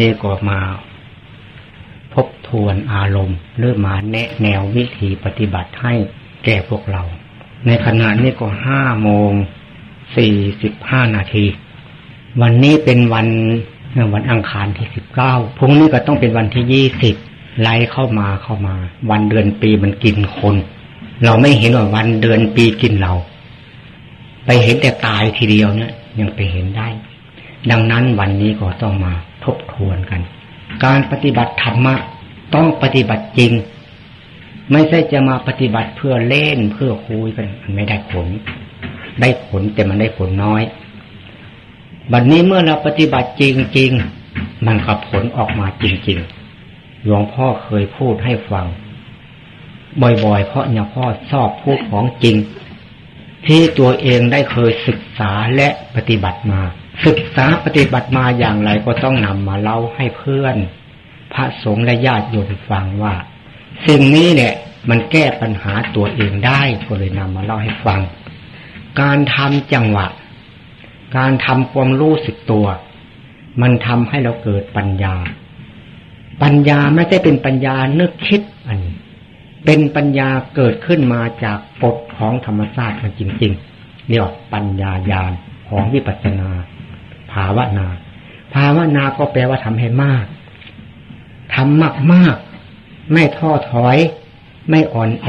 นี้ก็มาพบทวนอารมณ์เริ่มมาแนะแนววิธีปฏิบัติให้แก่พวกเรา ในขณะนี้ก็ห้าโมงสี่สิบห้านาที วันนี้เป็นวันวันอังคารที่สิบเก้าพรุ่งนี้ก็ต้องเป็นวันที่ยี่สิบไล่เข้ามาเข้ามา วันเดือนปีมันกินคน เราไม่เห็นว่าวันเดือนปีกินเรา ไปเห็นแต่ตายทีเดียวเนี่ยยังไปเห็นได้ ดังนั้นวันนี้ก็ต้องมา บทวนกัน การปฏิบัติธรรมะต้องปฏิบัติจริง ไม่ใช่จะมาปฏิบัติเพื่อเล่นเพื่อคุยกันมันไม่ได้ผล ได้ผลแต่มันได้ผลน้อยบัดนนี้เมื่อเราปฏิบัติจริงๆมันก็ผลออกมาจริงๆหลวงพ่อเคยพูดให้ฟัง บ่อยๆ เพราะเนี่ยพ่อชอบพูดของจริง ที่ตัวเองได้เคยศึกษาและปฏิบัติมา ศึกษาปฏิบัติมาอย่างไรก็ต้องนำมาเล่าให้เพื่อน พระสงฆ์และญาติโยมฟังว่า สิ่งนี้เนี่ยมันแก้ปัญหาตัวเองได้ก็เลยนำมาเล่าให้ฟัง การทำจังหวะ การทำความรู้สึกตัว มันทำให้เราเกิดปัญญา ปัญญาไม่ใช่เป็นปัญญานึกคิดอันนี้เป็นปัญญาเกิดขึ้นมาจากกฎของธรรมชาติมันจริงๆเรียกปัญญาญาณของวิปัสสนา ภาวนา ภาวนาก็แปลว่าทำให้มากทำมากมากไม่ท้อถอย ไม่อ่อนแอ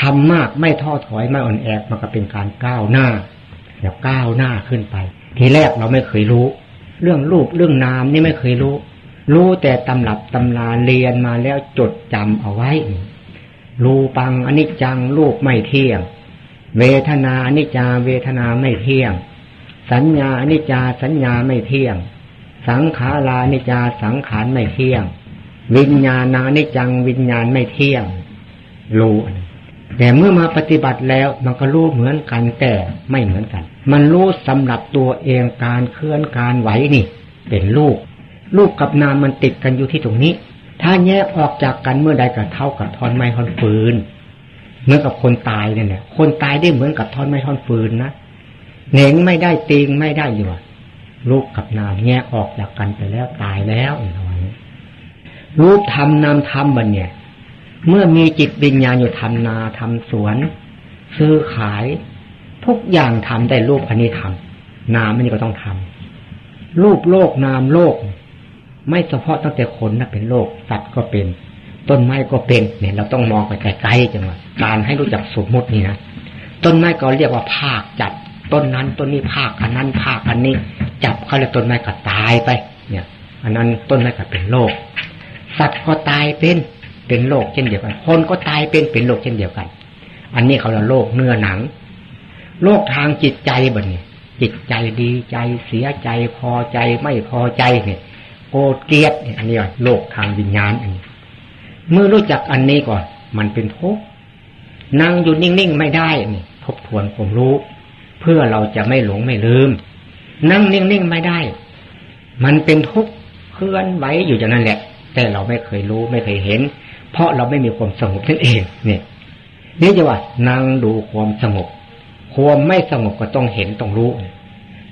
ทำมากไม่ท้อถอยไม่อ่อนแอมันก็เป็นการก้าวหน้าเดี๋ยวก้าวหน้าขึ้นไป ทีแรกเราไม่เคยรู้ เรื่องรูปเรื่องนามนี่ไม่เคยรู้ รู้แต่ตำรับตำราเรียนมาแล้วจดจำเอาไว้รูปังอนิจจังรูปไม่เที่ยง เวทนาอนิจจาเวทนาไม่เที่ยง สัญญาอนิจจาสัญญาไม่เที่ยง สังขารานิจจาสังขารไม่เที่ยง วิญญาณานิจังวิญญาณไม่เที่ยงรู้แต่เมื่อมาปฏิบัติแล้วมันก็รู้เหมือนกันแต่ไม่เหมือนกัน มันรู้สำหรับตัวเองการเคลื่อนการไหวนี่ เป็นลูกลูกกับนามมันติดกันอยู่ที่ตรงนี้ ถ้าแยกออกจากกันเมื่อใดก็เท่ากับท่อนไม้ท่อนฟืนเหมือนกับคนตายเนี่ยคนตายได้เหมือนกับท่อนไม้ท่อนฟืนนะ เหน่งไม่ได้ตีงไม่ได้อยู่ลูกกับนามแยกออกจากกันไปแล้วตายแล้วอย่างนี้รูปทำนามทำมันเนี่ย เมื่อมีจิตวิญญาณอยู่ทำนาทำสวน ซื้อขาย ทุกอย่างทำได้รูปอันนี้ทำนามอันนี้ก็ต้องทำรูปโลกนามโลก ไม่เฉพาะตั้งแต่คนนะเป็นโลกสัตว์ก็เป็น ต้นไม้ก็เป็นเนี่ย เราต้องมองไปไกลๆจังหวะการให้รู้จักสมมตินี่นะต้นไม้ก็เรียกว่าภาคจับ ต้นนั้นต้นนี้ภาคอันนั้นภาคอันนี้ จับเขาแล้วต้นไม้ก็ตายไป เนี่ย อันนั้นต้นไม้ก็เป็นโลกสัตว์ก็ตายเป็นเป็นโรคเช่นเดียวกัน คนก็ตายเป็นเป็นโรคเช่นเดียวกัน อันนี้เขาเรียกโรคเนื้อหนังโรคทางจิตใจบ่เนี่ยจิตใจดีใจเสียใจพอใจไม่พอใจเนี่ยโกรธเกลียดอันนี้โรคทางวิญญาณอันนี้เมื่อรู้จักอันนี้ก่อน มันเป็นทุกข์นั่งอยู่นิ่งๆไม่ได้นี่ทบทวนผมรู้ เพื่อเราจะไม่หลงไม่ลืม นั่งนิ่งๆไม่ได้ มันเป็นทุกข์เคลื่อนไหวอยู่อย่างนั้นแหละ แต่เราไม่เคยรู้ไม่เคยเห็น เพราะเราไม่มีความสงบนั่นเอง เนี่ยนี่จะว่านั่งดูความสงบความไม่สงบก็ต้องเห็นต้องรู้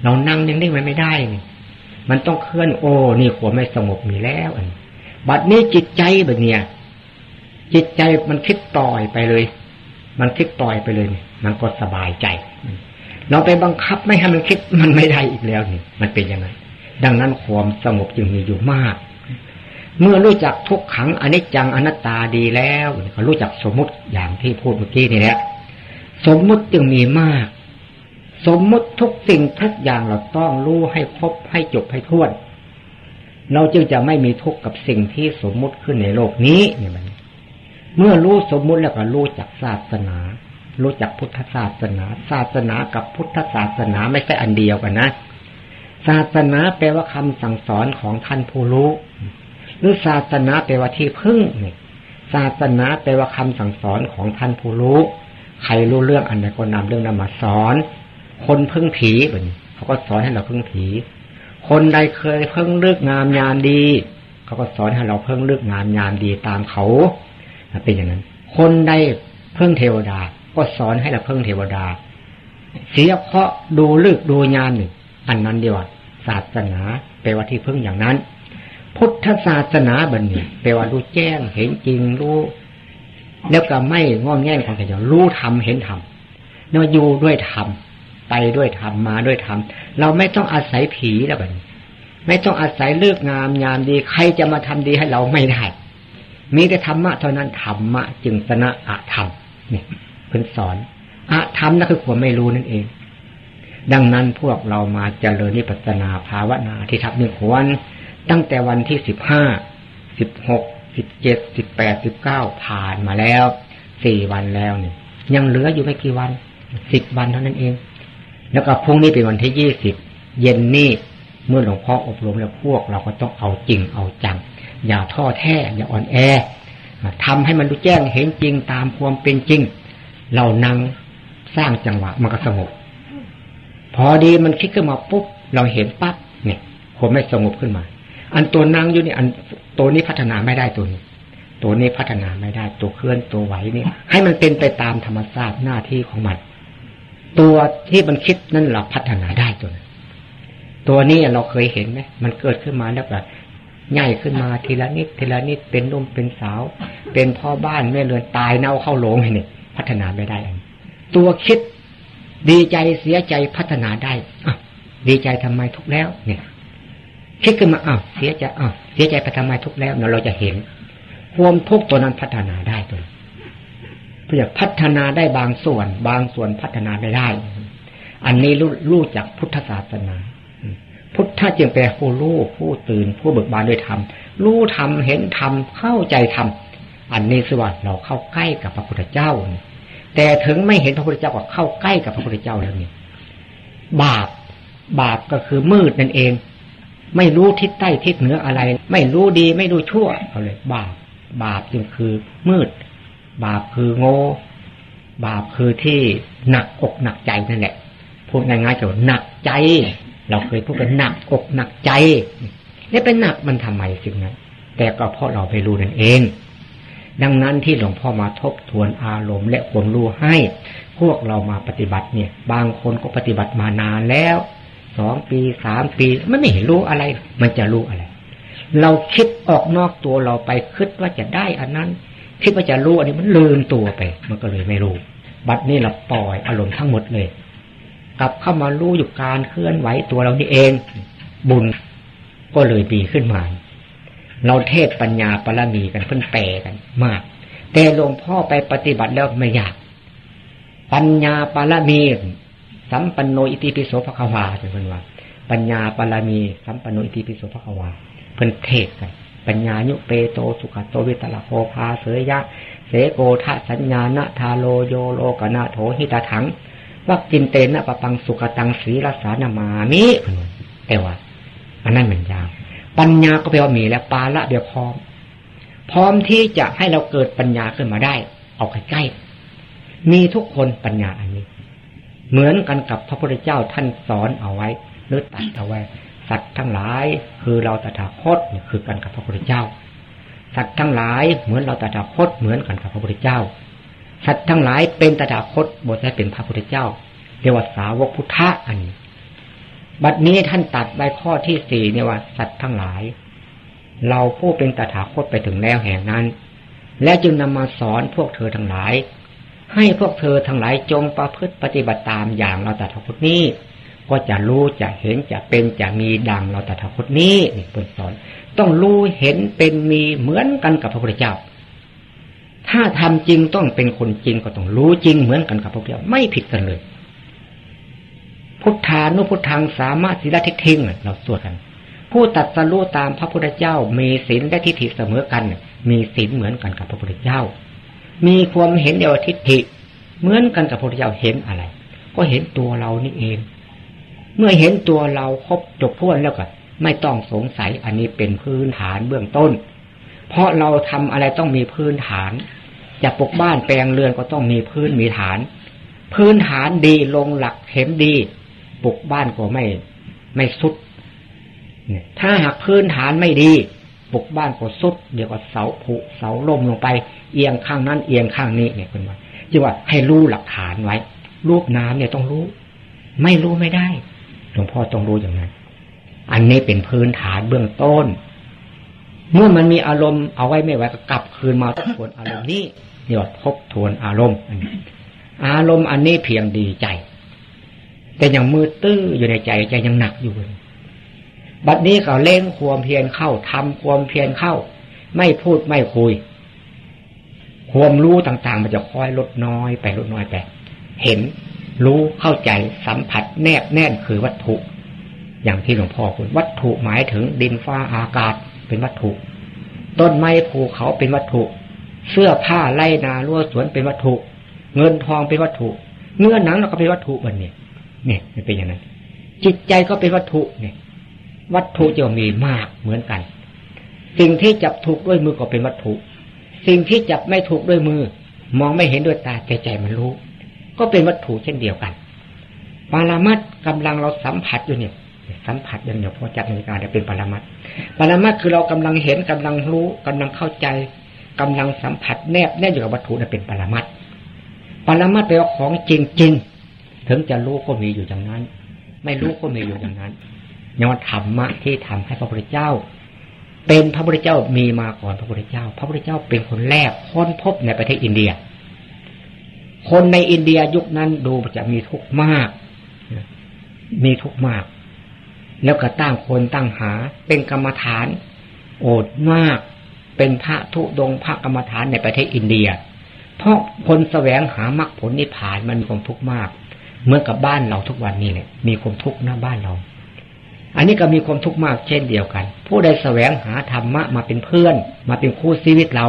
เรานั่งนิ่งๆมันไม่ได้นี่มันต้องเคลื่อนโอ้นี่ความไม่สงบมีแล้วอันบัดนี้จิตใจแบบเนี้ยจิตใจมันคิดปล่อยไปเลย มันคิดปล่อยไปเลย มันก็สบายใจ เราไปบังคับไม่ให้มันคิดมันไม่ได้อีกแล้วนี่มันเป็นยังไง ดังนั้นความสงบจึงมีอยู่มาก เมื่อรู้จักทุกขังอนิจจังอนัตตาดีแล้วก็รู้จักสมมติอย่างที่พูดเมื่อกี้นี่แหละสมมุติจึงมีมาก สมมุติทุกสิ่งทุกอย่างเราต้องรู้ให้ครบให้จบให้ท้วนเราจึงจะไม่มีทุกข์กับสิ่งที่สมมุติขึ้นในโลกนี้เนี่ยมันเมื่อรู้สมมุติแล้วก็รู้จักศาสนา รู้จักพุทธศาสนา ศาสนากับพุทธศาสนาไม่ใช่อันเดียวกันนะ ศาสนาแปลว่าคำสั่งสอนของท่านผู้รู้ หรือศาสนาแปลว่าที่พึ่งศาสนาแปลว่าคำสั่งสอนของท่านผู้รู้ ใครรู้เรื่องอันใดก็นำเรื่องนั้นมาสอน คนพึ่งผีแบบนี้เขาก็สอนให้เราพึ่งผี คนใดเคยเพิ่งเลือกงามยามดี เขาก็สอนให้เราเพิ่งเลือกงามยามดีตามเขาเป็นอย่างนั้น คนใดเพิ่งเทวดา ก็สอนให้เราเพิ่งเทวดา เสียเพราะดูลึกดูยานหนึ่งอันนั้นเดียวศาสนาแปลว่าที่พึ่งอย่างนั้น พุทธศาสนาบันนี้แปลว่ารู้แจ้งเห็นจริงรู้แล้วก็ไม่งอนแง่นของใครจะรู้ทำเห็นทำเนาะอยู่ด้วยธรรมไปด้วยธรรมาด้วยธรรมเราไม่ต้องอาศัยผีแล้วบันี้ไม่ต้องอาศัยเลือกงามยามดี ใครจะมาทำดีให้เราไม่ได้มีแต่ธรรมะเท่านั้นธรรมะจึงชนะอะธรรมเนี่ย พิ่นสอนอะธรรมนั่นคือความไม่รู้นั่นเอง ดังนั้นพวกเรามาเจริญนิพพานาภาวนาที่ทับหนึ่งวัน ตั้งแต่วันที่สิบห้าสิบหกสิบเจ็ดสิบแปดสิบเก้าผ่านมาแล้วสี่วันแล้วเนี่ยยังเหลืออยู่ไม่กี่วันสิบวันเท่านั้นเอง แล้วก็พรุ่งนี้เป็นวันที่ยี่สิบเย็นนี่เมื่อหลวงพ่ออบรมแล้วพวกเราก็ต้องเอาจริงเอาจัง อย่าท้อแท้อย่าอ่อนแอทำให้มันรู้แจ้งเห็นจริงตามความเป็นจริง เรานั่งสร้างจังหวะมันก็สงบ พอดีมันคิดขึ้นมาปุ๊บเราเห็นปั๊บเนี่ยผมไม่สงบขึ้นมา อันตัวนั่งอยู่นี่อันตัวนี้พัฒนาไม่ได้ตัวนี้ ตัวนี้พัฒนาไม่ได้ ตัวเคลื่อนตัวไหวนี่ให้มันเป็นไปตามธรรมชาติหน้าที่ของมัน ตัวที่มันคิดนั่นเราพัฒนาได้ตัวนั้นตัวนี้เราเคยเห็นไหมมันเกิดขึ้นมาแล้วแบบใหญ่ขึ้นมาทีละนิดทีละนิดเป็นนุ่มเป็นสาว เป็นพ่อบ้านแม่เรือนตายเน่าเข้าโลงเนี่ย พัฒนาไม่ได้ ตัวคิดดีใจเสียใจพัฒนาได้อะดีใจทำไมทุกแล้ว เนี่ย คิดขึ้นมาอ้าวเสียใจอ้าวเสียใจไปทำไมทุกแล้วเราจะเห็น ความทุกตัวนั้นพัฒนาได้ตัวเพื่อพัฒนาได้บางส่วน บางส่วนพัฒนาไม่ได้ อันนี้รู้รู้จากพุทธศาสนา พุทธะจึงแปลผู้รู้ผู้ตื่น ผู้เบิกบานด้วยธรรมรู้ธรรมเห็นธรรมเข้าใจธรรม อันนี้สวัสดเราเข้าใกล้กับพระพุทธเจ้า แต่ถึงไม่เห็นพระพุทธเจ้าก็เข้าใกล้กับพระพุทธเจ้าแล้วนี่บาปบาปก็คือมืดนั่นเอง ไม่รู้ทิศใต้ทิศเหนืออะไร ไม่รู้ดีไม่รู้ชั่วเอาเลย บาป บาปจึงคือมืด บาปคือโง่ บาปคือที่หนักอกหนักใจนั่นแหละพูดง่ายๆก็หนักใจ เราเคยพูดกันหนักอกหนักใจนี่เป็นหนักมันทำไมสิ่งนั้นแต่ก็เพราะเราไปรู้นั่นเอง ดังนั้นที่หลวงพ่อมาทบทวนอารมณ์ และควรรู้ให้ พวกเรามาปฏิบัติเนี่ย บางคนก็ปฏิบัติมานานแล้วสองปีสามปี มันไม่เห็นรู้อะไร มันจะรู้อะไร เราคิดออกนอกตัวเราไปคิดว่าจะได้อันนั้น คิดว่าจะรู้อันนี้มันลืมตัวไป มันก็เลยไม่รู้ บัดนี้เราปล่อยอารมณ์ทั้งหมดเลย กลับเข้ามารู้อยู่การเคลื่อนไหวตัวเรานี่เอง บุญก็เลยดีขึ้นมา เราเทศปัญญาปรมีกันเพิ่นแปลกันมาก แต่หลวงพ่อไปปฏิบัติแล้วไม่อยาก ปัญญาปรมี สัมปันโนอิติปิโสภควาเป็นคนว่า ปัญญาปรมี สัมปันโนอิติปิโสภควา เพิ่นเทศกัน ปัญญายุเปโตสุขโตวิตลโภพาเสยยะ เสโกทะสัญญาณทาโลโยโลกนาโถหิตาถังว่ากินเตนะปะปังสุขตังสีรสานามามิแต่ว่าอันนั้นเหมือนยาว ปัญญาก็แปลว่ามีแล้วปาละเดียวพร้อม พร้อมที่จะให้เราเกิดปัญญาขึ้นมาได้ เอาใกล้ๆมีทุกคนปัญญาอันนี้ เหมือนกันกับพระพุทธเจ้าท่านสอนเอาไว้หรือตัดเอาไว้ สัตว์ทั้งหลายคือเราตถาคตคือกันกับพระพุทธเจ้า สัตว์ทั้งหลายเหมือนเราตถาคตเหมือนกันกับพระพุทธเจ้า สัตว์ทั้งหลายเป็นตถาคตบทได้เป็นพระพุทธเจ้าเรียกว่าสาวกพุทธะอันนี้ บัดนี้ท่านตัดใบข้อที่สี่เนี่ยว่า สัตว์ทั้งหลาย เราผู้เป็นตถาคตไปถึงแล้วแห่งนั้น และจึงนำมาสอนพวกเธอทั้งหลาย ให้พวกเธอทั้งหลายจงประพฤติปฏิบัติตามอย่างเราตถาคตนี้ ก็จะรู้จะเห็นจะเป็นจะมีดังเราตถาคตนี้นี่เป็นสอน ต้องรู้เห็นเป็นมีเหมือนกันกับพระพุทธเจ้า ถ้าทำจริงต้องเป็นคนจริงก็ต้องรู้จริงเหมือนกันกับพระพุทธเจ้าไม่ผิดกันเลย พุทธานุพุทธังสามารถสิลทิฏฐิเราสวดกัน ผู้ตัดสรู้ตามพระพุทธเจ้า มีศีลและทิฏฐิเสมอกัน มีศีลเหมือนกันกับพระพุทธเจ้า มีความเห็นเดียวทิฏฐิ เหมือนกันกับพระพุทธเจ้าเห็นอะไร ก็เห็นตัวเรานี่เอง เมื่อเห็นตัวเราครบจบพ้นแล้วก็ไม่ต้องสงสัยอันนี้เป็นพื้นฐานเบื้องต้น เพราะเราทำอะไรต้องมีพื้นฐานจะปกบ้านแปลงเรือนก็ต้องมีพื้นมีฐาน พื้นฐานดีลงหลักเข็มดี ปลูกบ้านก็ไม่ไม่สุด ถ้าหากพื้นฐานไม่ดีปลูกบ้านก็สุด เดี๋ยวก็เสาผุเสาล่มลงไป เอียงข้างนั้นเอียงข้างนี้เนี่ยคุณว่าจึงว่าให้รู้หลักฐานไว้ รูปน้ำเนี่ยต้องรู้ ไม่รู้ไม่ได้หลวงพ่อต้องรู้อย่างนั้น อันนี้เป็นพื้นฐานเบื้องต้น เมื่อมันมีอารมณ์เอาไว้ไม่ไว้ก็กลับคืนมาทบทวนอารมณ์นี้เรียวทบทวนอารมณ์ อารมณ์อันนี้เพียงดีใจ แต่ยังมือตื้ออยู่ในใจใจยังหนักอยู่ บัดนี้เขาเล่งความเพียรเข้าทำความเพียรเข้า ไม่พูดไม่คุย ความรู้ต่างๆ มันจะค่อยลดน้อยไปลดน้อยไป เห็นรู้เข้าใจสัมผัสแนบแน่นคือวัตถุ อย่างที่หลวงพ่อคุณวัตถุหมายถึงดินฟ้าอากาศเป็นวัตถุ ต้นไม้ภูเขาเป็นวัตถุ เสื้อผ้าไล่นารั้วสวนเป็นวัตถุ เงินทองเป็นวัตถุ เนื้อหนังเราก็เป็นวัตถุมันเนี่ย เนี่ยเป็นอย่างนั้น จิตใจก็เป็นวัตถุเนี่ยวัตถุจะมีมากเหมือนกัน สิ่งที่จับถูกด้วยมือก็เป็นวัตถุ สิ่งที่จับไม่ถูกด้วยมือ มองไม่เห็นด้วยตาใจใจมันรู้ ก็เป็นวัตถุเช่นเดียวกัน ปารามัดกำลังเราสัมผัสอยู่เนี่ย สัมผัสอย่างเดียวพอจับนาฬิกาจะเป็นปารามัดปารามัดคือเรากำลังเห็นกำลังรู้กำลังเข้าใจกำลังสัมผัสแนบแน่อยู่กับวัตถุนั่นเป็นปารามัดปารามัดแปลว่าของจริงจริง ถึงจะรู้ก็มีอยู่อย่างนั้น ไม่รู้ก็มีอยู่อย่างนั้นย้อนธรรมะที่ทำให้พระพุทธเจ้า เป็นพระพุทธเจ้ามีมาก่อนพระพุทธเจ้า พระพุทธเจ้าเป็นคนแรกค้นพบในประเทศอินเดีย คนในอินเดียยุคนั้นดูจะมีทุกข์มาก มีทุกข์มาก แล้วก็ตั้งคนตั้งหา เป็นกรรมฐาน โอดมาก เป็นพระทุดงพระกรรมฐานในประเทศอินเดีย เพราะคนแสวงหามรรคผลนิพพานมันมีความทุกข์มาก เมื่อกับบ้านเราทุกวันนี้เนี่ยมีความทุกข์หน้าบ้านเรา อันนี้ก็มีความทุกข์มากเช่นเดียวกัน ผู้ใดแสวงหาธรรมะมาเป็นเพื่อน มาเป็นคู่ชีวิตเรา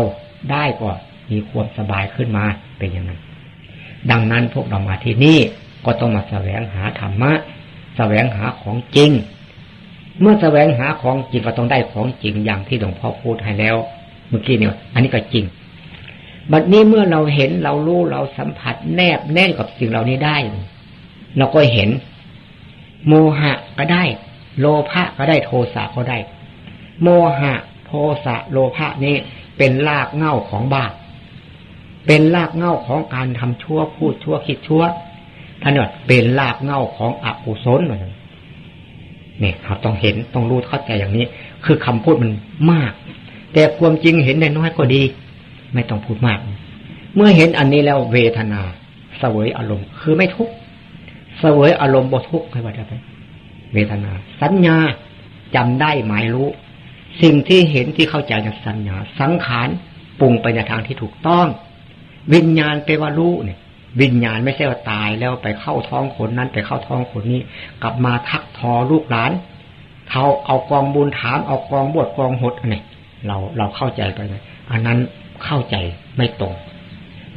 ได้ก็มีความสบายขึ้นมาเป็นอย่างนั้น ดังนั้นพวกเรามาที่นี่ก็ต้องมาแสวงหาธรรมะแสวงหาของจริง เมื่อแสวงหาของจริงก็ต้องได้ของจริงอย่างที่หลวงพ่อพูดให้แล้ว เมื่อกี้เนี่ยอันนี้ก็จริงบัดนี้เมื่อเราเห็นเรารู้เราสัมผัสแนบแน่นกับสิ่งเหล่านี้ได้ เราก็เห็น โมหะก็ได้ โลภะก็ได้โทสะก็ได้ โมหะ โทสะโลภะนี่เป็นรากเง่าของบาปเป็นรากเง่าของการทำชั่วพูดชั่วคิดชั่วท่านว่าเป็นรากเง่าของอกุศลเหมือนเนี่ยเราต้องเห็นต้องรู้เข้าใจอย่างนี้ คือคำพูดมันมาก แต่ความจริงเห็นได้น้อยก็ดี ไม่ต้องพูดมาก เมื่อเห็นอันนี้แล้วเวทนา เสวยอารมณ์ คือไม่ทุกข์ เสวยอารมณ์บทุกข์ให้ว่าจะไปเวทนา สัญญาจำได้หมายรู้ สิ่งที่เห็นที่เข้าใจจากสัญญา สังขารปรุงไปในทางที่ถูกต้อง วิญญาณไปว่ารู้เนี่ย วิญญาณไม่ใช่ว่าตายแล้วไปเข้าท้องคนนั้นไปเข้าท้องคนนี้ กลับมาทักทอลูกหลานเขาเอากองบุญถามเอากองบวชกองหดเนี่ยเราเราเข้าใจไปเลยอันนั้นเข้าใจไม่ตรง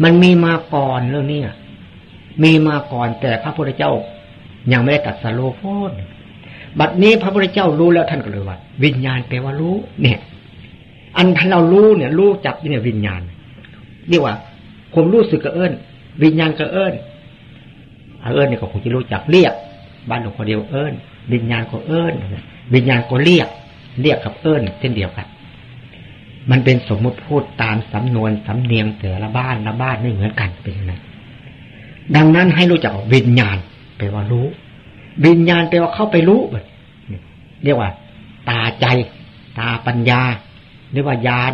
มันมีมาก่อนเรื่องนี้ มีมาก่อนแต่พระพุทธเจ้า ยังไม่ได้ตัดสโลโฟนบัดนี้พระพุทธเจ้ารู้แล้วท่านก็เลยว่า วิญญาณแปลว่ารู้ เนี่ย อันท่านเรารู้เนี่ย รู้จับเนี่ยวิญญาณเรียกว่าผมรู้สึกก็เอิญวิญญาณก็เอิญเอิญเนี่ยก็คงจะรู้จักเรียก บ้านหลวงพ่อเดียวเอิญวิญญาณก็เอิญวิญญาณก็เรียก เรียกกับเอิญเช่นเดียวกันมันเป็นสมมติพูดตามสำนวนสำเนียงแต่ละบ้านละบ้านไม่เหมือนกันเป็นอย่างนั้น ดังนั้นให้รู้จักวิญญาณแปลว่ารู้ วิญญาณแปลว่าเข้าไปรู้เรียกว่า ตาใจ ตาปัญญา เรียกว่าญาณ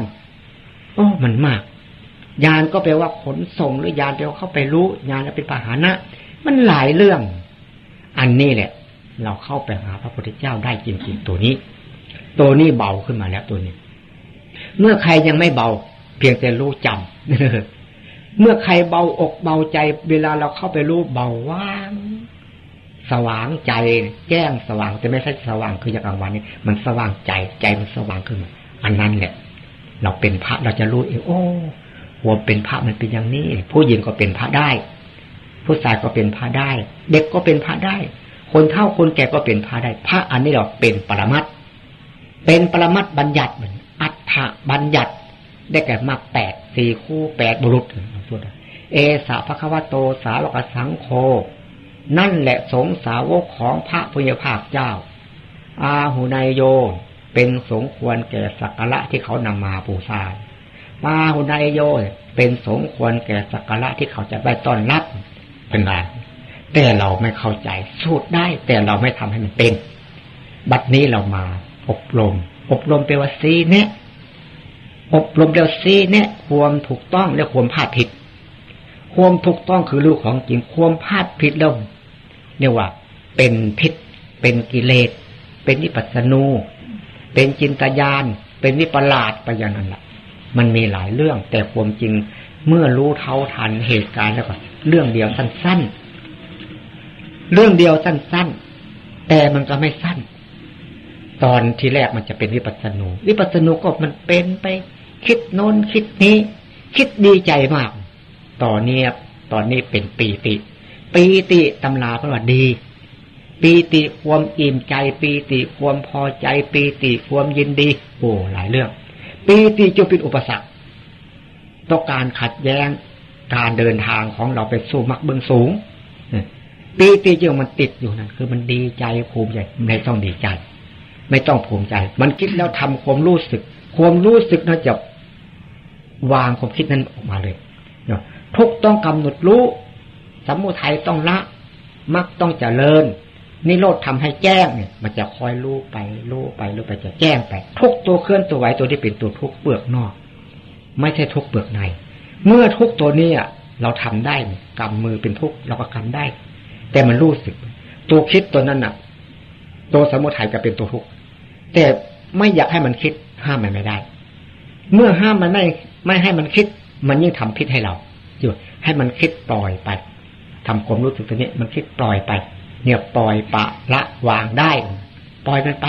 โอ้มันมากญาณก็แปลว่าขนส่งหรือญาณแปลว่าเข้าไปรู้ญาณเป็นปหานะ มันหลายเรื่อง อันนี้แหละ เราเข้าไปหาพระพุทธเจ้าได้จริงๆตัวนี้ ตัวนี้เบาขึ้นมาแล้วตัวนี้ เมื่อใครยังไม่เบา เพียงแต่รู้จำ เมื่อใครเบาอกเบาใจ เวลาเราเข้าไปรู้เบาว่างสว่างใจ แจ้งสว่างแต่ไม่ใช่สว่างคืออย่างกลางวันนี้ มันสว่างใจใจมันสว่างขึ้นมาอันนั้นแหละ เราเป็นพระเราจะรู้เองโอ้หัวเป็นพระมันเป็นอย่างนี้ ผู้หญิงก็เป็นพระได้ ผู้ชายก็เป็นพระได้ เด็กก็เป็นพระได้ คนเฒ่าคนแก่ก็เป็นพระได้ พระอันนี้เราเป็นปรมัตเป็นปรมัตบัญญัติเหมือนอัฏฐบัญญัติ ได้แก่มรรคแปดสี่คู่แปดบุรุษเอสาพระควโตสาวกสังโฆนั่นแหละสงสาวกของพระพุทธภาคเจ้า อาหูนายโยเป็นสงควรแก่สักการะที่เขานำมาปูชาอาหูนายโยเป็นสงควรแก่สักการะที่เขาจะได้ต้อนรับเป็นงานแต่เราไม่เข้าใจสูตรได้ แต่เราไม่ทำให้มันเป็น บัดนี้เรามาอบรม อบรมแปว่าซีเนี่ย อบรมแปลว่าซีเนี่ยความถูกต้องและความพลาดผิด ความถูกต้องคือรู้ของจริงความพลาดผิดแล้วเนี่ยว่า เป็นพิษ เป็นกิเลส เป็นนิปัสนู เป็นจินตยานเป็นนิปลาดไปอย่างนั้นแหละมันมีหลายเรื่อง แต่ความจริงเมื่อรู้เท่าทันเหตุการณ์แล้วก็เรื่องเดียวสั้นๆ เรื่องเดียวสั้นๆ แต่มันก็ไม่สั้น ตอนที่แรกมันจะเป็นวิปัสสนูวิปัสสนูก็มันเป็นไป คิดโน้นคิดนี้ คิดดีใจมากตอนนี้ตอนนี้เป็นปีติ ปีติตำราเพระว่าดี ปีติความอิ่มใจ ปีติความพอใจ ปีติความยินดี โอ้หลายเรื่อง ปีติจะเป็นอุปสรรคต้องการขัดแย้งการเดินทางของเราไปสู่มรรคเบื้องสูงปีติจึงมันติดอยู่นั่นคือมันดีใจภูมิใจไม่ต้องดีใจ ไม่ต้องภูมิใจ มันคิดแล้วทำความรู้สึก ความรู้สึกนั่นจะวางความคิดนั้นออกมาเลยเนาะทุกต้องกำหนดรู้สมุทัยต้องละมักต้องเจริญนิโรธทำให้แจ้งเนี่ย มันจะคอยรู้ไปรู้ไปรู้ไปจะแจ้งไป ทุกตัวเคลื่อนตัวไหวตัวที่เป็นตัวทุกเปลือกนอก ไม่ใช่ทุกเปลือกใน เมื่อทุกตัวนี้เราทำได้กำมือเป็นทุกเราก็กำได้ แต่มันรู้สึก ตัวคิดตัวนั้นน่ะ ตัวสมุทัยก็เป็นตัวทุก แต่ไม่อยากให้มันคิด ห้ามมันไม่ได้ เมื่อห้ามมันไม่ไม่ให้มันคิด มันยิ่งทำพิษให้เราอยู่ให้มันคิดปล่อยไปทำความรู้สึกตัวนี้ มันคิดปล่อยไป เนี่ยปล่อยปะละวางได้ ปล่อยมันไป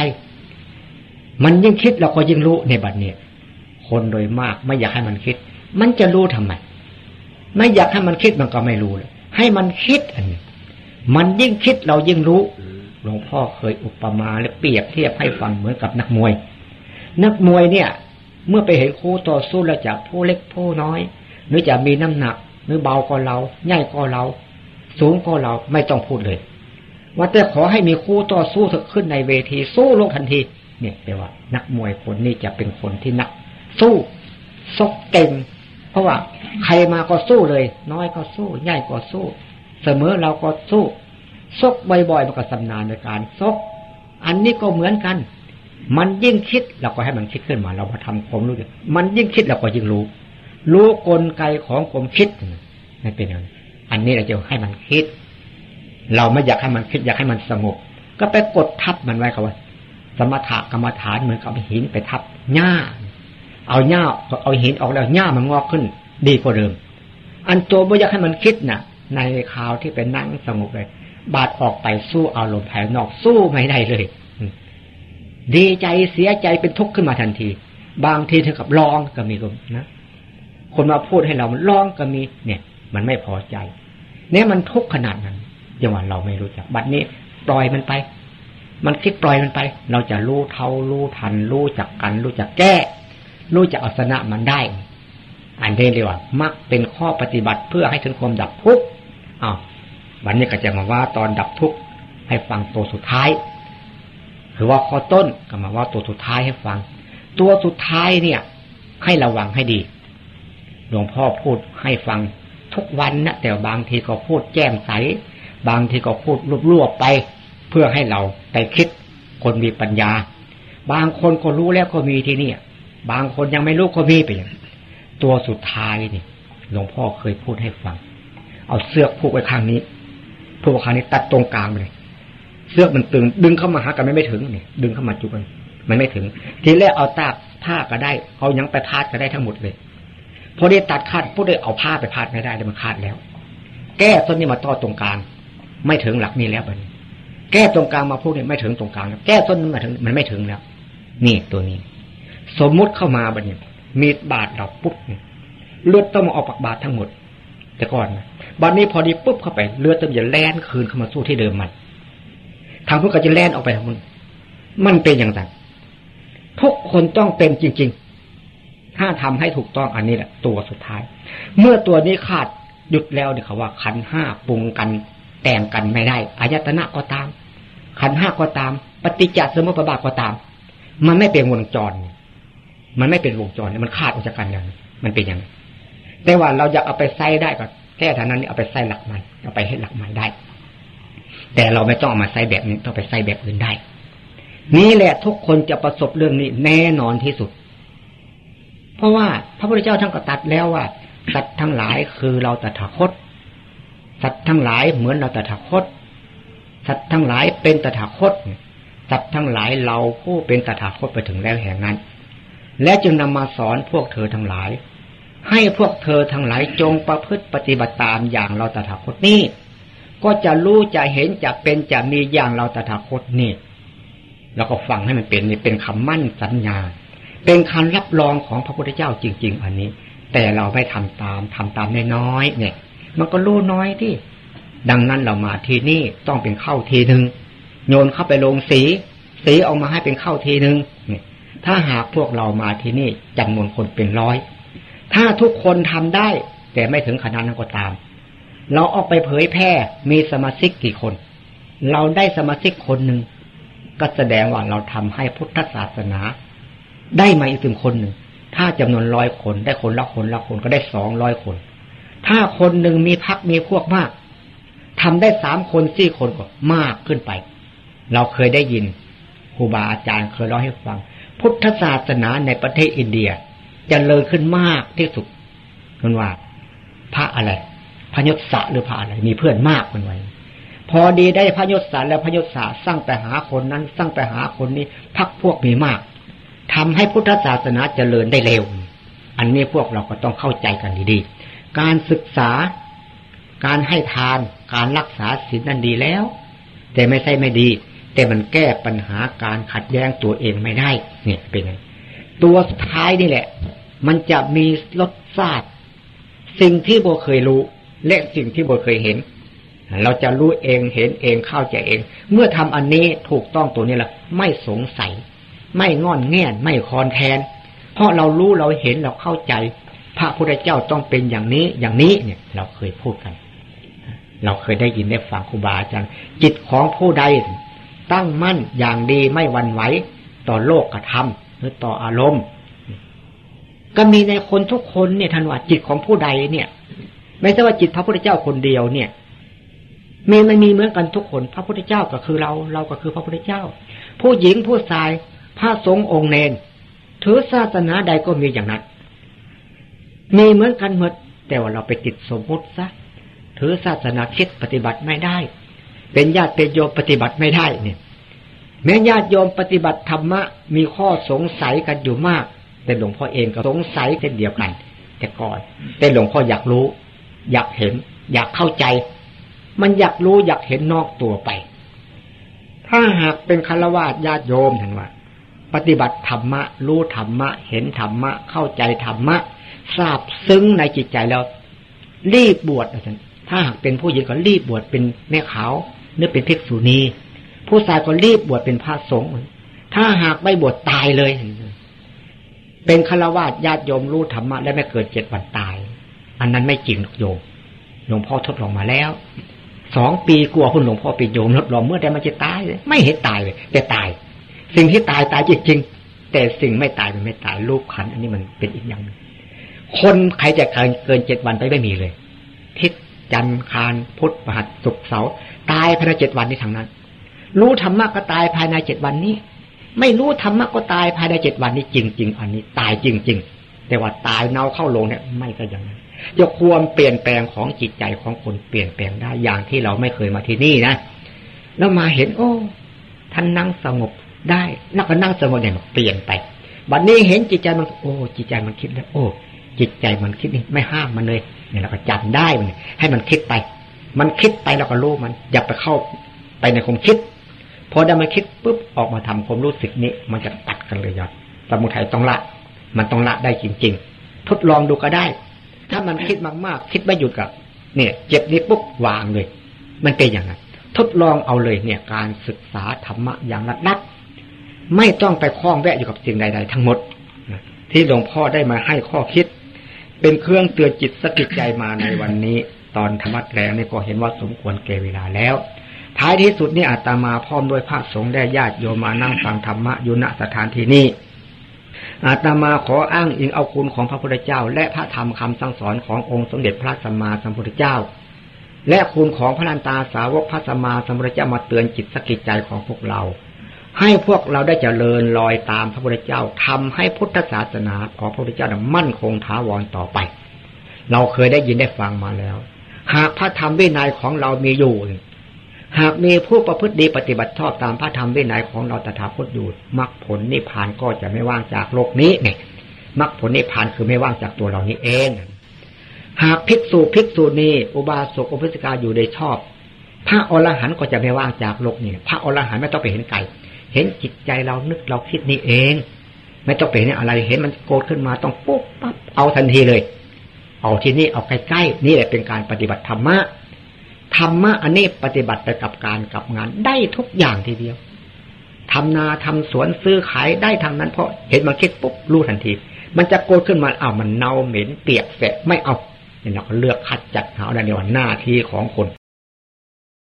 มันยิ่งคิดเราก็ยิ่งรู้ในบัดเนี้ยคนโดยมากไม่อยากให้มันคิด มันจะรู้ทำไมไม่อยากให้มันคิดมันก็ไม่รู้เลยให้มันคิดอันนี้มันยิ่งคิดเรายิ่งรู้ หลวงพ่อเคยอุปมาและเปรียบเทียบให้ฟังเหมือนกับนักมวย นักมวยเนี่ย เมื่อไปเห็นคู่ต่อสู้แล้วจากผู้เล็กผู้น้อย หรือจะมีน้ำหนัก หรือเบากว่าเราใหญ่กว่าเรา สูงกว่าเราไม่ต้องพูดเลย ว่าแต่ขอให้มีคู่ต่อสู้ขึ้นในเวทีสู้ลงทันที เนี่ยแปลว่า นักมวยคนนี้จะเป็นคนที่นัก สู้ซกเก่งเพราะว่า ใครมาก็สู้เลย น้อยก็สู้ ใหญ่ก็สู้ เสมอเราก็สู้ ซกบ่อยๆมันก็สำนานในการซก อันนี้ก็เหมือนกัน มันยิ่งคิดเราก็ให้มันคิดขึ้นมา เรามาทำความรู้มันยิ่งคิดเราก็ยิ่งรู้ รู้กลไกของความคิดนั่นเป็นอย่างอันนี้เราจะให้มันคิด เราไม่อยากให้มันคิด อยากให้มันสงบ ก็ไปกดทับมันไว้เขาว่า สมถะกรรมฐานเหมือนกับหินไปทับหญ้า เอาหญ้าเอาหินออกแล้วหญ้ามันงอกขึ้น ดีกว่าเดิม อันตัวบ่อยากให้มันคิดนะ่ะ ในข่าวที่เป็นนั่งสงบเลย บาดออกไปสู้อารมณ์ภายนอกสู้ไม่ได้เลย ดีใจเสียใจเป็นทุกข์ขึ้นมาทันที บางทีถึงกับร้องก็มีลมนะ คนมาพูดให้เรามันร้องก็มี เนี่ย มันไม่พอใจ เนี่ยมันทุกข์ขนาดนั้นยังว่าเราไม่รู้จัก บัดนี้ปล่อยมันไป มันคิดปล่อยมันไป เราจะรู้เท่ารู้ทัน รู้จักกัน รู้จักแก้ รู้จักอัสนะมันได้อันนี้เรียกว่ามักเป็นข้อปฏิบัติเพื่อให้ถึงความดับทุกข์อ้าว วันนี้ก็จะมาว่าตอนดับทุกข์ให้ฟังตัวสุดท้าย หรือว่าข้อต้นก็มาว่าตัวสุดท้ายให้ฟัง ตัวสุดท้ายเนี่ย ให้ระวังให้ดี หลวงพ่อพูดให้ฟังทุกวันนะแต่บางทีก็พูดแจ่มใส บางทีก็พูดรวบๆไป เพื่อให้เราไปคิดคนมีปัญญา บางคนก็รู้แล้วก็มีที่นี่บางคนยังไม่รู้ก็มีไปอย่างตัวสุดท้ายนี่หลวงพ่อเคยพูดให้ฟัง เอาเสื้อผูกไว้ข้างนี้ ผูกไว้ข้างนี้ตัดตรงกลางไปเลยเสื้อมันตึง ดึงเข้ามาหากันไม่ไม่ถึงนี่ดึงเข้ามาจุกันมันไม่ถึง ทีแรกเอาตากผ้าก็ได้ เอายังไปพาดก็ได้ทั้งหมดเลยพอได้ตัดขาดพูดได้เอาผ้าไปพาดไม่ได้เลยมันขาดแล้ว แก้ต้นนี้มาต่อตรงกลาง ไม่ถึงหลักนี้แล้วบันแก้ตรงกลางมาพูดเนี่ยไม่ถึงตรงกลางแก้ต้นนี้มาถึง มันไม่ถึงแล้วนี่ตัวนี้ สมมุติเข้ามาบัดนี้มีดบาดเราปุ๊บเลือดต้องมาออกปากบาดทั้งหมด แต่ก่อน บัดนนี้พอดีปุ๊บเข้าไปเลือดต้องจะแล่นคืนเข้ามาสู้ที่เดิมมันทางพวกก็จะแล่นออกไปทั้งหมดมันเป็นอย่างไรทุกคนต้องเป็นจริง ๆ ถ้าทำให้ถูกต้องอันนี้แหละ ตัวสุดท้าย เมื่อตัวนี้ขาดหยุดแล้วเนี่ยเขาว่า ขันห้าปรุงกันแต่งกันไม่ได้อายตนะก็ตาม ขันห้าก็ตาม ปฏิจจสมุปบาทก็ตาม มันไม่เป็นวงจร มันไม่เป็นวงจรมันขาดออกจากกันอย่างมันเป็นอย่างแต่ว่าเราอยากเอาไปใส่ได้ก็ แค่เท่านั้นเอาไปใส่หลักมัน เอาไปให้หลักมันได้ แต่เราไม่ต้องเอามาใส่แบบนี้ต้องไปใส่แบบอื่นได้ นี่แหละทุกคนจะประสบเรื่องนี้แน่นอนที่สุด เพราะว่าพระพุทธเจ้าท่านก็ตัดแล้วว่าสัตว์ทั้งหลายคือเราตถาคต สัตว์ทั้งหลายเหมือนเราตถาคต สัตว์ทั้งหลายเป็นตถาคต สัตว์ทั้งหลายเราผู้เป็นตถาคตไปถึงแล้วแห่งนั้น และจึงนำมาสอนพวกเธอทั้งหลาย ให้พวกเธอทั้งหลายจงประพฤติปฏิบัติตามอย่างเราตถาคตนี้ ก็จะรู้จะเห็นจะเป็นจะมีอย่างเราตถาคตนี่แล้วก็ฟังให้มันเป็นนี่เป็นคำมั่นสัญญา เป็นคำรับรองของพระพุทธเจ้าจริง ๆ อันนี้ แต่เราไม่ทำตามทำตามน้อยๆเนี่ย มันก็รู้น้อยที่ ดังนั้นเรามาทีนี่ต้องเป็นเข้าทีหนึ่งโยนเข้าไปลงสีสีเอามาให้เป็นเข้าทีหนึ่งถ้าหากพวกเรามาที่นี่จำนวนคนเป็นร้อย ถ้าทุกคนทำได้ แต่ไม่ถึงขนาดนั้นก็ตาม เราออกไปเผยแพร่มีสมาชิกกี่คน เราได้สมาชิกคนหนึ่งก็แสดงว่าเราทำให้พุทธศาสนา ได้มาอีกถึงคนหนึ่งถ้าจำนวนร้อยคนได้คนละคนละคนก็ได้สองร้อยคน ถ้าคนหนึ่งมีพักมีพวกมากทำได้สามคนสี่คนก็มากขึ้นไป เราเคยได้ยินครูบาอาจารย์เคยเล่าให้ฟัง พุทธศาสนาในประเทศอินเดีย จเจริญขึ้นมากที่สุดคนว่า พระอะไร พระยศสะหรือพระอะไร มีเพื่อนมากคนไว้ พอดีได้พระยศสารและพระยศสาสร้างไปหาคนนั้น สร้างไปหาคนนี้พักพวกมีมากทำให้พุทธศาสนาเจริญได้เร็ว อันนี้พวกเราก็ต้องเข้าใจกันดีๆ การศึกษา การให้ทาน การรักษาศีลนั่นดีแล้ว แต่ไม่ใช่ไม่ดี แต่มันแก้ปัญหาการขัดแย้งตัวเองไม่ได้ เนี่ยเป็นไงตัวสุดท้ายนี่แหละ มันจะมีรสชาติสิ่งที่โบเคยรู้ และสิ่งที่โบเคยเห็น เราจะรู้เองเห็นเองเข้าใจเอง เมื่อทำอันนี้ถูกต้องตัวนี้แหละไม่สงสัย ไม่งอนแง่นไม่คอนแทน เพราะเรารู้เราเห็นเราเข้าใจ พระพุทธเจ้าต้องเป็นอย่างนี้อย่างนี้เนี่ย เราเคยพูดกัน เราเคยได้ยินได้ฟังครูบาอาจารย์จิตของผู้ใดตั้งมั่นอย่างดีไม่หวั่นไหวต่อโลกกระทำหรือต่ออารมณ์ ก็มีในคนทุกคนเนี่ยทันว่าจิตของผู้ใดเนี่ย ไม่ใช่ว่าจิตพระพุทธเจ้าคนเดียวเนี่ย มีไม่มีเหมือนกันทุกคน พระพุทธเจ้าก็คือเรา เราก็คือพระพุทธเจ้า ผู้หญิงผู้ชาย พระสงฆ์องค์เนนถือศาสนาใดก็มีอย่างนั้น มีเหมือนกันหมด แต่ว่าเราไปติดสมมติซะถือศาสนาคิดปฏิบัติไม่ได้ เป็นญาติเป็นโยมปฏิบัติไม่ได้เนี่ย แม้ญาติโยมปฏิบัติธรรมะมีข้อสงสัยกันอยู่มาก แต่หลวงพ่อเองก็สงสัยเช่นเดียวกัน แต่ก่อน แต่หลวงพ่ออยากรู้ อยากเห็น อยากเข้าใจ มันอยากรู้อยากเห็นนอกตัวไป ถ้าหากเป็นคารวะญาติโยมเห็นว่า ปฏิบัติธรรมะ รู้ธรรมะ เห็นธรรมะ เข้าใจธรรมะทราบซึ้งในจิตใจแล้ว รีบบวชถ้าหากเป็นผู้หญิงก็รีบบวชเป็นแม่ขาวหรือเป็นภิกษุณีผู้ชายก็รีบบวชเป็นพระสงฆ์ถ้าหากไม่บวชตายเลย เป็นคารวะญาติโยมรู้ธรรมะและไม่เกิดเจ็ดวันตาย อันนั้นไม่จริงโยมหลวงพ่อทดลองมาแล้วสองปีกลัวคุณหลวงพ่อไปโยมลดลองเมื่อใดมันจะตายไม่เห็นตายเลยแต่ตาย สิ่งที่ตายตายจริงๆแต่สิ่งไม่ตายมันไม่ตายรูปขัน อันนี้มันเป็นอีกอย่างนึงคนใครจะเกินเกินเจ็ดวันไปไม่มีเลย ทิศจันทร์คารพุธพฤหัสศุกร์เสาร์ตายภายในเจ็ดวันนี้ทางนั้น รู้ธรรมะก็ตายภายในเจ็ดวันนี้ ไม่รู้ธรรมะก็ตายภายในเจ็ดวันนี้จริง ๆ อันนี้ตายจริง ๆ แต่ว่าตายเน่าเข้าลงเนี่ยไม่ก็อย่างนั้นจะความเปลี่ยนแปลงของจิตใจของคนเปลี่ยนแปลงได้อย่างที่เราไม่เคยมาที่นี่นะแล้วมาเห็น โอ้ ท่านนั่งสงบได้นักก็นั่งสงบเนี่ยเปลี่ยนไปบัดนนี้เห็นจิตใจมันโอ้ จิตใจมันคิดแล้วโอ้ จิตใจมันคิดนี่ไม่ห้ามมันเลยเนี่ยเราก็จำได้มันให้มันคิดไป มันคิดไปเราก็รู้มัน อย่าไปเข้าไปในความคิด พอได้มาคิดปุ๊บออกมาทำความรู้สึกนี้ มันจะตัดกันเลยยอดสมุทัยต้องละ มันต้องละได้จริง ๆ ทดลองดูก็ได้ ถ้ามันคิดมากๆ คิดไม่หยุดกับเนี่ย เจ็บนี้ปุ๊บวางเลย มันเป็นอย่างนั้นทดลองเอาเลยเนี่ย การศึกษาธรรมะอย่างรัดรัดไม่ต้องไปคล้องแวะอยู่กับสิ่งใด ๆ ทั้งหมดที่หลวงพ่อได้มาให้ข้อคิด เป็นเครื่องเตือนจิตสกิดใจมาในวันนี้ ตอนธรรมะแรงนี่ก็เห็นว่าสมควรแก่เวลาแล้ว ท้ายที่สุดนี่อาตมาพร้อมด้วยพระสงฆ์ได้ญาติโยมมานั่งฟังธรรมะอยู่ณสถานที่นี้อาตมาขออ้างอิงเอาคุณของพระพุทธเจ้า และพระธรรมคำสั่งสอนขององค์สมเด็จพระสัมมาสัมพุทธเจ้า และคุณของพระนันตาสาวกพระสัมมาสัมพุทธเจ้ามาเตือนจิตสกิจใจของพวกเรา ให้พวกเราได้เจริญรอยตามพระพุทธเจ้าทำให้พุทธศาสนาของพระพุทธเจ้ามั่นคงถาวรต่อไป เราเคยได้ยินได้ฟังมาแล้ว หากพระธรรมวินัยของเรามีอยู่ หากมีผู้ประพฤติดีปฏิบัติชอบตามพระธรรมวินัยของเราตถาคตอยู่มรรคผลนิพพานก็จะไม่ว่างจากโลกนี้เนี่ยมรรคผลนิพพานคือไม่ว่างจากตัวเรานี้เอง หากภิกษุภิกษุนี้อุบาสกอุปสิกาอยู่ในชอบ พระอรหันต์ก็จะไม่ว่างจากโลกนี้พระอรหันต์ไม่ต้องไปเห็นไก่เห็นจิตใจเรานึกเราคิดนี่เอง ไม่ต้องไปเห็นอะไรเห็นมันโกรธขึ้นมาต้องปุ๊บปั๊บเอาทันทีเลย เอาที่นี่เอาใกล้ๆนี่แหละเป็นการปฏิบัติธรรมะ ธรรมะอเนกปฏิบัติไปกับการกับงาน ได้ทุกอย่างทีเดียวทำนาทำสวนซื้อขายได้ทางนั้นเพราะเห็นมันคิดปุ๊บรู้ทันที มันจะโกรธขึ้นมาอ้าวมันเน่าเหม็นเปียกแสะไม่เอาเนี่ยเราก็เลือกคัดจัดหาอะไรเดียวหน้าที่ของคน